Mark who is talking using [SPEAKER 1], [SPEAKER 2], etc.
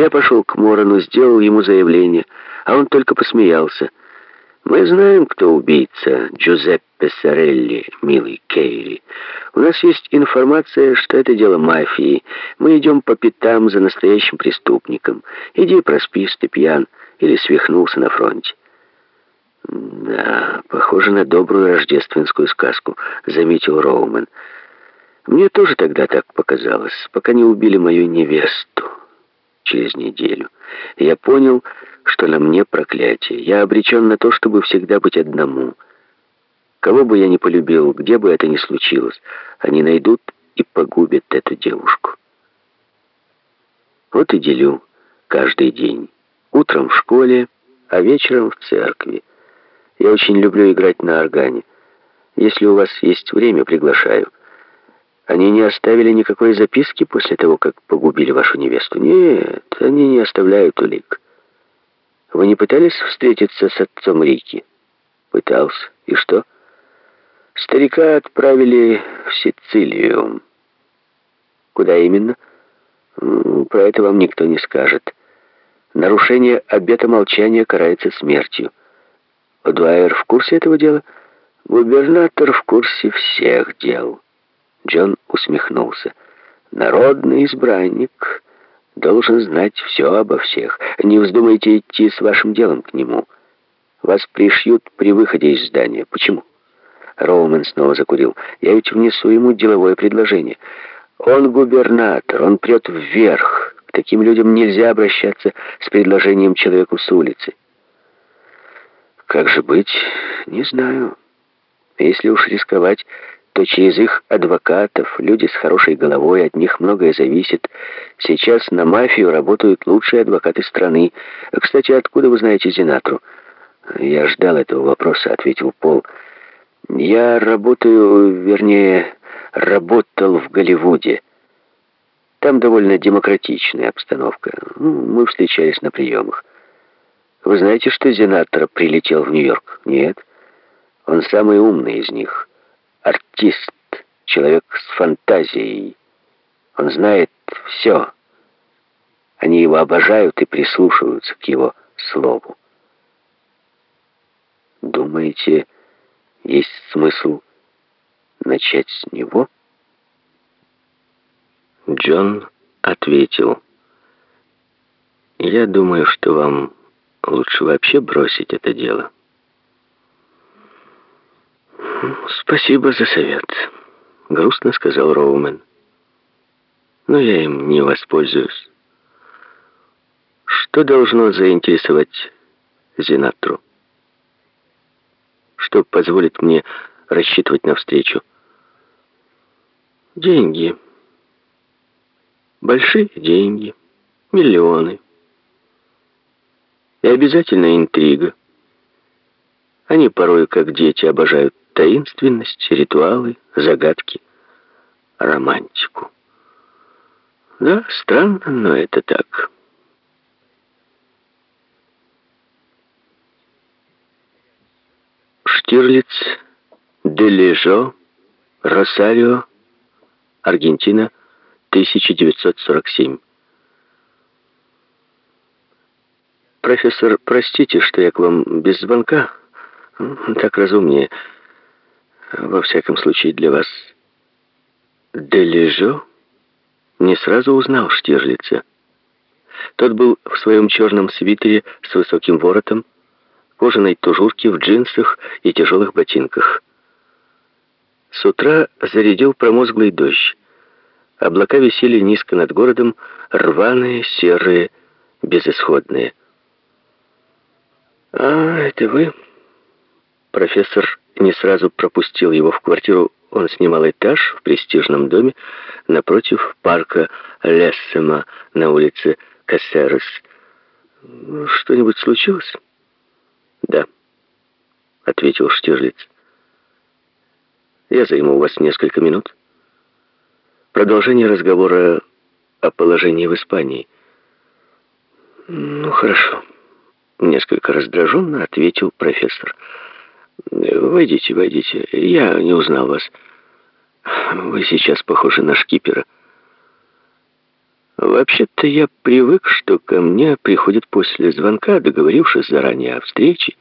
[SPEAKER 1] Я пошел к Морону, сделал ему заявление, а он только посмеялся. Мы знаем, кто убийца Джузеппе Сорелли, милый Кейри. У нас есть информация, что это дело мафии. Мы идем по пятам за настоящим преступником. Иди проспись, ты пьян или свихнулся на фронте. «Да, похоже на добрую рождественскую сказку», — заметил Роумен. «Мне тоже тогда так показалось, пока не убили мою невесту через неделю. Я понял, что на мне проклятие. Я обречен на то, чтобы всегда быть одному. Кого бы я ни полюбил, где бы это ни случилось, они найдут и погубят эту девушку. Вот и делю каждый день. Утром в школе, а вечером в церкви. Я очень люблю играть на органе. Если у вас есть время, приглашаю. Они не оставили никакой записки после того, как погубили вашу невесту? Нет, они не оставляют улик. Вы не пытались встретиться с отцом Рики? Пытался. И что? Старика отправили в Сицилию. Куда именно? Про это вам никто не скажет. Нарушение обета молчания карается смертью. Дуайер в курсе этого дела? Губернатор в курсе всех дел. Джон усмехнулся. Народный избранник должен знать все обо всех. Не вздумайте идти с вашим делом к нему. Вас пришьют при выходе из здания. Почему? Роумен снова закурил. Я ведь внесу ему деловое предложение. Он губернатор, он прет вверх. К таким людям нельзя обращаться с предложением человеку с улицы. Как же быть, не знаю. Если уж рисковать, то через их адвокатов, люди с хорошей головой, от них многое зависит. Сейчас на мафию работают лучшие адвокаты страны. Кстати, откуда вы знаете Зинатру? Я ждал этого вопроса, ответил Пол. Я работаю, вернее, работал в Голливуде. Там довольно демократичная обстановка. Ну, мы встречались на приемах. Вы знаете, что Зенатор прилетел в Нью-Йорк? Нет. Он самый умный из них. Артист, человек с фантазией. Он знает все. Они его обожают и прислушиваются к его слову. Думаете, есть смысл начать с него? Джон ответил. Я думаю, что вам Лучше вообще бросить это дело. «Спасибо за совет», — грустно сказал Роумен. «Но я им не воспользуюсь. Что должно заинтересовать Зинатру? Что позволит мне рассчитывать на встречу? Деньги. Большие деньги. Миллионы. И обязательно интрига. Они порой, как дети, обожают таинственность, ритуалы, загадки, романтику. Да, странно, но это так. Штирлиц, Дележо, Росарио, Аргентина, 1947. «Профессор, простите, что я к вам без звонка. Так разумнее. Во всяком случае, для вас». «Дележо?» Не сразу узнал Штирлица. Тот был в своем черном свитере с высоким воротом, кожаной тужурке в джинсах и тяжелых ботинках. С утра зарядил промозглый дождь. Облака висели низко над городом, рваные, серые, безысходные. «А, это вы?» Профессор не сразу пропустил его в квартиру. Он снимал этаж в престижном доме напротив парка Лессема на улице Кассерес. «Что-нибудь случилось?» «Да», — ответил Штирлиц. «Я займу у вас несколько минут. Продолжение разговора о положении в Испании». «Ну, хорошо». Несколько раздраженно ответил профессор. «Войдите, войдите. Я не узнал вас. Вы сейчас похожи на шкипера». Вообще-то я привык, что ко мне приходят после звонка, договорившись заранее о встрече,